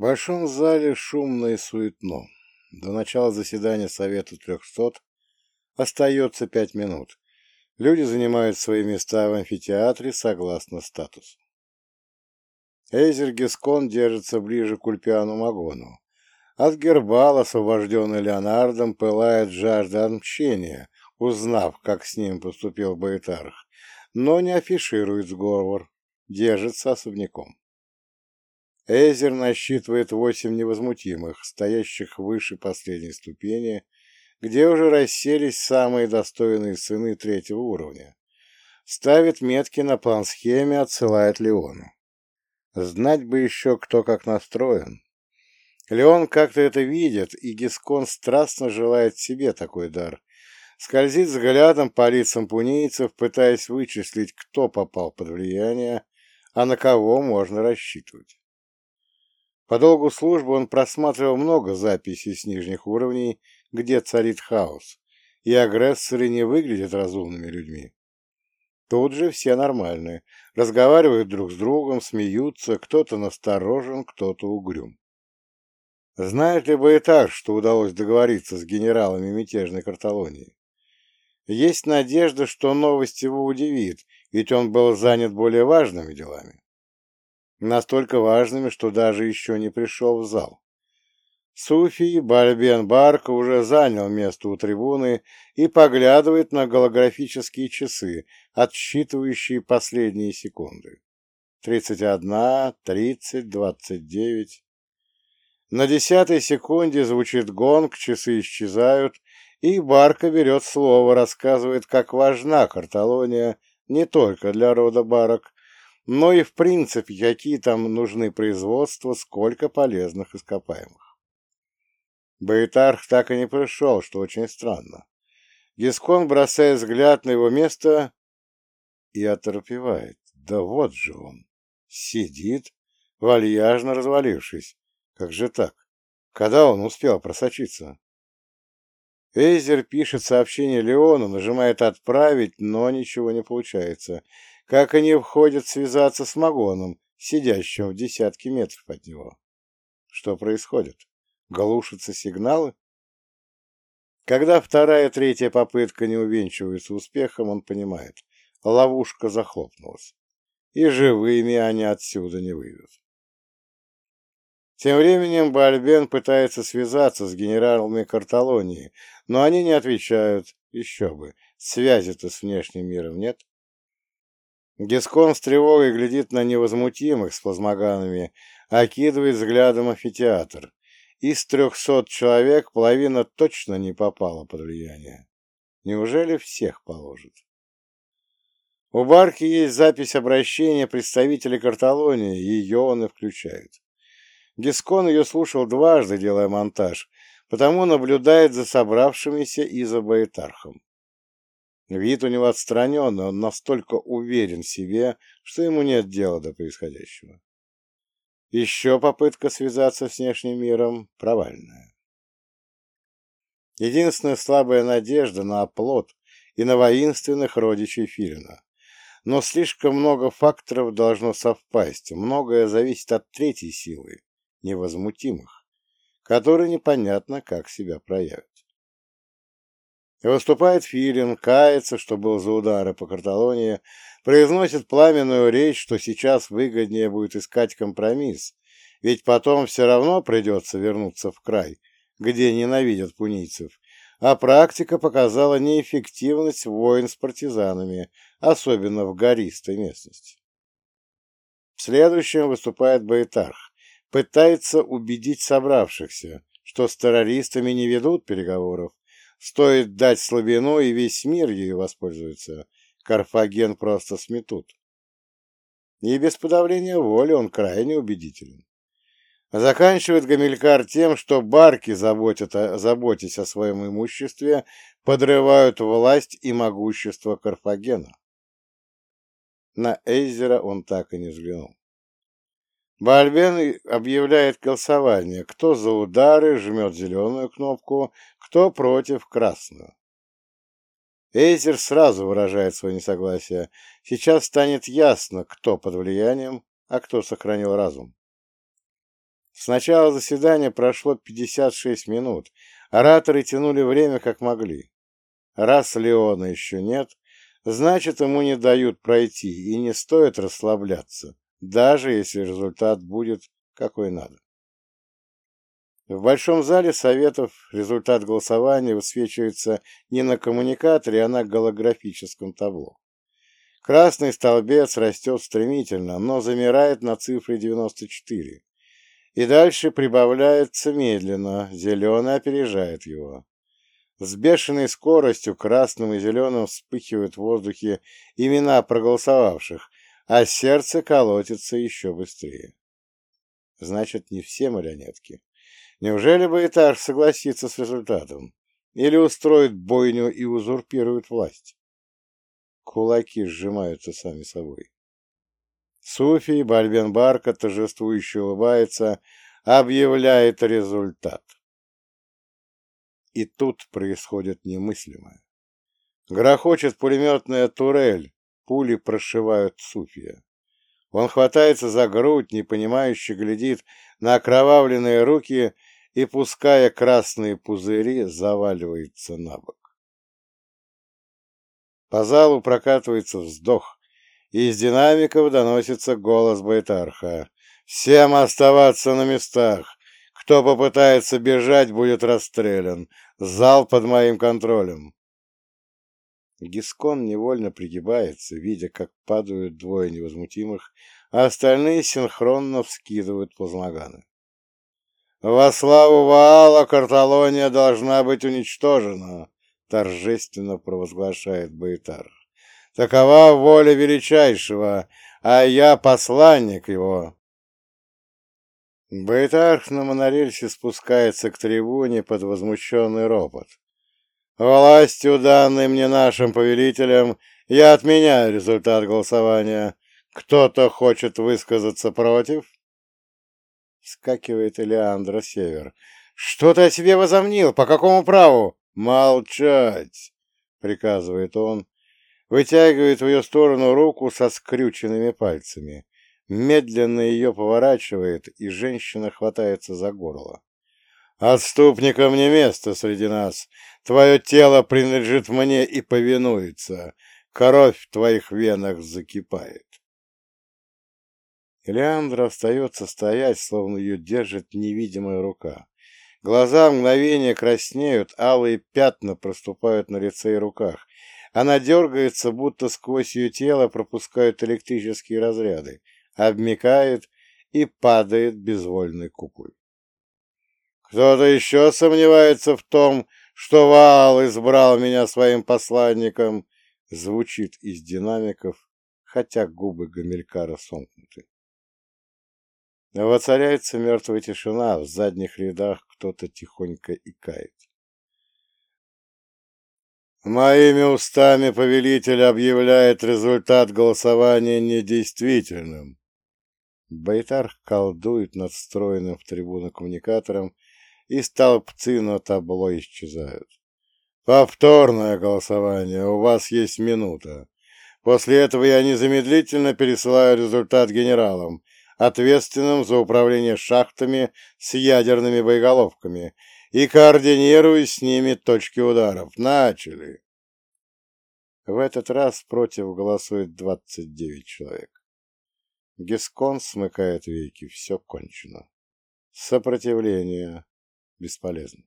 В большом зале шумно и суетно. До начала заседания Совета трехсот остается пять минут. Люди занимают свои места в амфитеатре согласно статусу. Эйзер Гискон держится ближе к Ульпиану Магону. От Гербал, освобожденный Леонардом, пылает жажда отмщения, узнав, как с ним поступил Баэтарх, но не афиширует сговор, держится особняком. Эйзер насчитывает восемь невозмутимых, стоящих выше последней ступени, где уже расселись самые достойные сыны третьего уровня. Ставит метки на план-схеме, отсылает Леону. Знать бы еще, кто как настроен. Леон как-то это видит, и Гискон страстно желает себе такой дар. Скользит взглядом по лицам пунийцев, пытаясь вычислить, кто попал под влияние, а на кого можно рассчитывать. По долгу службы он просматривал много записей с нижних уровней, где царит хаос, и агрессоры не выглядят разумными людьми. Тут же все нормальные, разговаривают друг с другом, смеются, кто-то насторожен, кто-то угрюм. Знает ли Баэтар, что удалось договориться с генералами мятежной Карталонии? Есть надежда, что новость его удивит, ведь он был занят более важными делами. Настолько важными, что даже еще не пришел в зал. Суфий Бальбен Барка уже занял место у трибуны и поглядывает на голографические часы, отсчитывающие последние секунды. Тридцать одна, тридцать, двадцать девять. На десятой секунде звучит гонг, часы исчезают, и Барка берет слово, рассказывает, как важна Карталония не только для рода Барок, но и в принципе, какие там нужны производства, сколько полезных ископаемых. Баэтарх так и не пришел, что очень странно. Гискон бросает взгляд на его место и оторпевает. Да вот же он. Сидит, вальяжно развалившись. Как же так? Когда он успел просочиться? Эйзер пишет сообщение Леону, нажимает «Отправить», но ничего не получается. Как они входят связаться с Магоном, сидящим в десятке метров от него? Что происходит? Глушатся сигналы? Когда вторая и третья попытка не увенчиваются успехом, он понимает, ловушка захлопнулась, и живыми они отсюда не выйдут. Тем временем Бальбен пытается связаться с генералами Карталонии, но они не отвечают, еще бы, связи-то с внешним миром нет. Гескон с тревогой глядит на невозмутимых с плазмоганами, окидывает взглядом амфитеатр. Из трехсот человек половина точно не попала под влияние. Неужели всех положат? У Барки есть запись обращения представителей Карталонии, ее он и включает. Гискон ее слушал дважды, делая монтаж, потому наблюдает за собравшимися и за Баэтархом. Вид у него отстраненный, он настолько уверен в себе, что ему нет дела до происходящего. Еще попытка связаться с внешним миром провальная. Единственная слабая надежда на оплот и на воинственных родичей Филина. Но слишком много факторов должно совпасть, многое зависит от третьей силы, невозмутимых, которые непонятно, как себя проявят. Выступает Филин, кается, что был за удары по Карталонии, произносит пламенную речь, что сейчас выгоднее будет искать компромисс, ведь потом все равно придется вернуться в край, где ненавидят пунийцев, а практика показала неэффективность войн с партизанами, особенно в гористой местности. В следующем выступает Баэтарх, пытается убедить собравшихся, что с террористами не ведут переговоров, стоит дать слабину, и весь мир ею воспользуется – Карфаген просто сметут. И без подавления воли он крайне убедителен. Заканчивает Гамилькар тем, что барки, заботят о, заботясь о своем имуществе, подрывают власть и могущество Карфагена. На Эйзера он так и не взглянул. Бальбен объявляет голосование, кто за удары жмет зеленую кнопку, кто против красную. Эйзер сразу выражает свое несогласие. Сейчас станет ясно, кто под влиянием, а кто сохранил разум. С начала заседания прошло 56 минут. Ораторы тянули время как могли. Раз Леона еще нет, значит, ему не дают пройти, и не стоит расслабляться, даже если результат будет какой надо. В большом зале Советов результат голосования высвечивается не на коммуникаторе, а на голографическом табло. Красный столбец растет стремительно, но замирает на цифре 94. И дальше прибавляется медленно, зеленый опережает его. С бешеной скоростью красным и зеленым вспыхивают в воздухе имена проголосовавших, а сердце колотится еще быстрее. Значит, не все марионетки. Неужели Байтар согласится с результатом? Или устроит бойню и узурпирует власть? Кулаки сжимаются сами собой. Суфий Бальбенбарка торжествующе улыбается, объявляет результат. И тут происходит немыслимое. Грохочет пулеметная турель, пули прошивают Суфия. Он хватается за грудь, непонимающе глядит на окровавленные руки и, пуская красные пузыри, заваливается на бок. По залу прокатывается вздох, и из динамиков доносится голос Байтарха. «Всем оставаться на местах! Кто попытается бежать, будет расстрелян! Зал под моим контролем!» Гискон невольно пригибается, видя, как падают двое невозмутимых, а остальные синхронно вскидывают плазмоганы. «Во славу Ваала Карталония должна быть уничтожена!» — торжественно провозглашает Байтар. «Такова воля величайшего, а я посланник его!» Байтарх на монорельсе спускается к трибуне под возмущенный ропот. «Властью, данной мне нашим повелителям, я отменяю результат голосования. Кто-то хочет высказаться против?» Вскакивает Элеандра Север. «Что ты о себе возомнил? По какому праву?» «Молчать!» — приказывает он. Вытягивает в ее сторону руку со скрюченными пальцами. Медленно ее поворачивает, и женщина хватается за горло. «Отступникам не место среди нас. Твое тело принадлежит мне и повинуется. Кровь в твоих венах закипает». Элеандра остается стоять, словно ее держит невидимая рука. Глаза мгновение краснеют, алые пятна проступают на лице и руках. Она дергается, будто сквозь ее тело пропускают электрические разряды, обмекает и падает безвольной куклой. «Кто-то еще сомневается в том, что Ваал избрал меня своим посланником?» звучит из динамиков, хотя губы Гамилькара сомкнуты. Воцаряется мертвая тишина, в задних рядах кто-то тихонько икает. Моими устами повелитель объявляет результат голосования недействительным. Байтар колдует над встроенным в трибуну коммуникатором, и столбцы на табло исчезают. Повторное голосование, у вас есть минута. После этого я незамедлительно пересылаю результат генералам, ответственным за управление шахтами с ядерными боеголовками, и координирую с ними точки ударов. Начали. В этот раз против голосует 29 человек. Гискон смыкает веки. Все кончено. Сопротивление бесполезно.